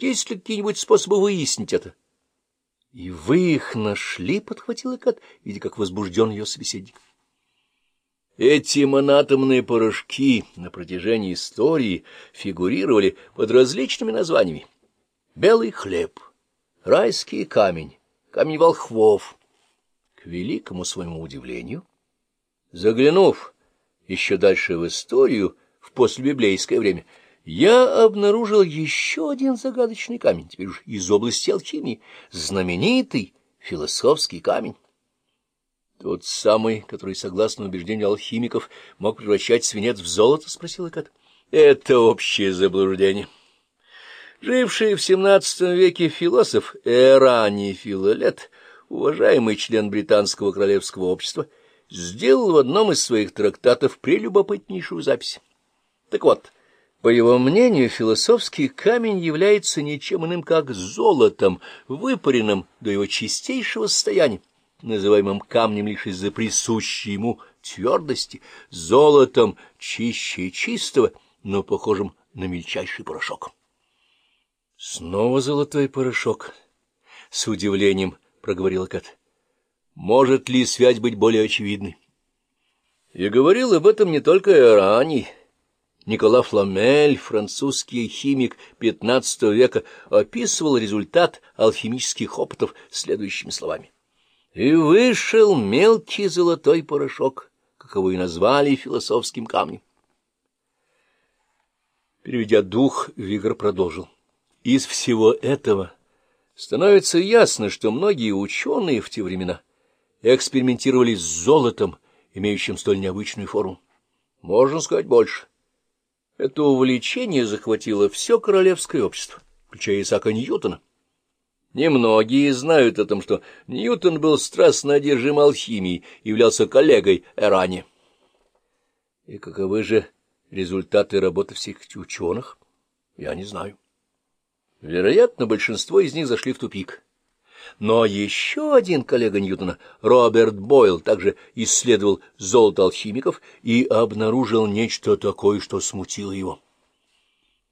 Есть ли какие-нибудь способы выяснить это? — И вы их нашли? — подхватил Экат, видя, как возбужден ее собеседник. Эти монатомные порошки на протяжении истории фигурировали под различными названиями. Белый хлеб, райский камень, камень волхвов. К великому своему удивлению, заглянув еще дальше в историю, в послебиблейское время, я обнаружил еще один загадочный камень, теперь уж из области алхимии, знаменитый философский камень. Тот самый, который, согласно убеждению алхимиков, мог превращать свинец в золото, — спросил Экат. — Это общее заблуждение. Живший в XVII веке философ Эрани Филолет, уважаемый член британского королевского общества, сделал в одном из своих трактатов прелюбопытнейшую запись. Так вот, по его мнению, философский камень является ничем иным, как золотом, выпаренным до его чистейшего состояния называемым камнем лишь из-за присущей ему твердости, золотом чище чистого, но похожим на мельчайший порошок. Снова золотой порошок, — с удивлением проговорил Кат. Может ли связь быть более очевидной? И говорил об этом не только Эрани. Никола Фламель, французский химик XV века, описывал результат алхимических опытов следующими словами. И вышел мелкий золотой порошок, как его и назвали философским камнем. Переведя дух, Вигр продолжил. Из всего этого становится ясно, что многие ученые в те времена экспериментировали с золотом, имеющим столь необычную форму. Можно сказать больше. Это увлечение захватило все королевское общество, включая Исаака Ньютона. Немногие знают о том, что Ньютон был страстно одержим алхимией являлся коллегой Эрани. И каковы же результаты работы всех этих ученых, я не знаю. Вероятно, большинство из них зашли в тупик. Но еще один коллега Ньютона, Роберт Бойл, также исследовал золото алхимиков и обнаружил нечто такое, что смутило его.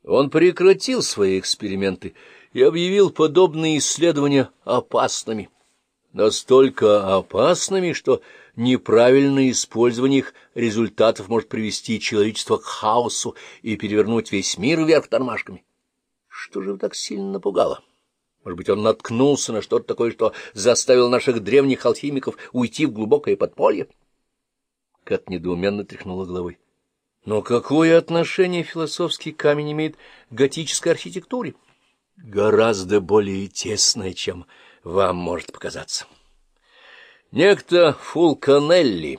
Он прекратил свои эксперименты и объявил подобные исследования опасными. Настолько опасными, что неправильное использование их результатов может привести человечество к хаосу и перевернуть весь мир вверх тормашками. Что же так сильно напугало? Может быть, он наткнулся на что-то такое, что заставил наших древних алхимиков уйти в глубокое подполье? Кат недоуменно тряхнула головой. Но какое отношение философский камень имеет к готической архитектуре? гораздо более тесное, чем вам может показаться. Некто Фулканелли,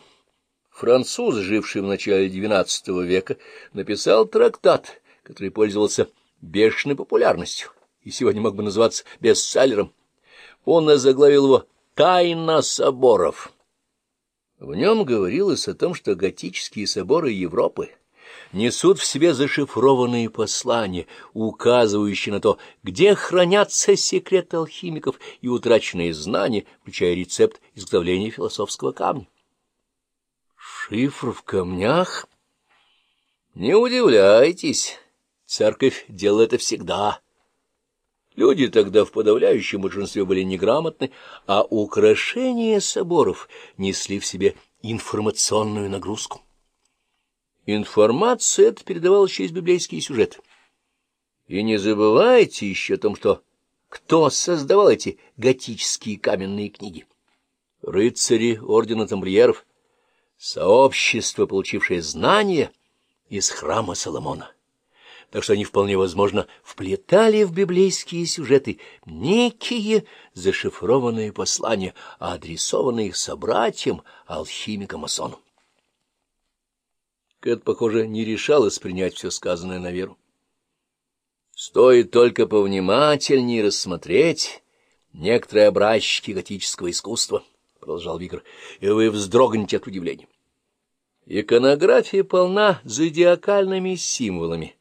француз, живший в начале XIX века, написал трактат, который пользовался бешеной популярностью и сегодня мог бы называться бестселлером. Он озаглавил его «Тайна соборов». В нем говорилось о том, что готические соборы Европы — несут в себе зашифрованные послания, указывающие на то, где хранятся секреты алхимиков и утраченные знания, включая рецепт изготовления философского камня. Шифр в камнях? Не удивляйтесь, церковь делала это всегда. Люди тогда в подавляющем большинстве были неграмотны, а украшения соборов несли в себе информационную нагрузку. Информация эта передавалась через библейские сюжеты. И не забывайте еще о том, что кто создавал эти готические каменные книги. Рыцари ордена тамплиеров, сообщество, получившее знания из храма Соломона. Так что они вполне возможно вплетали в библейские сюжеты некие зашифрованные послания, адресованные их собратьям, алхимикам-масонам. Кэт, похоже, не решалась принять все сказанное на веру. Стоит только повнимательнее рассмотреть некоторые образчики готического искусства, — продолжал Виктор, — и вы вздрогнете от удивления. Иконография полна зодиакальными символами,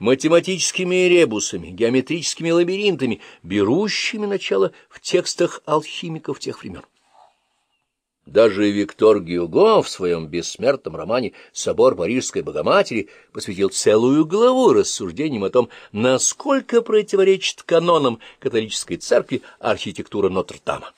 математическими ребусами, геометрическими лабиринтами, берущими начало в текстах алхимиков тех времен. Даже Виктор Гюго в своем бессмертном романе «Собор Парижской Богоматери» посвятил целую главу рассуждениям о том, насколько противоречит канонам католической церкви архитектура Нотр-Дама.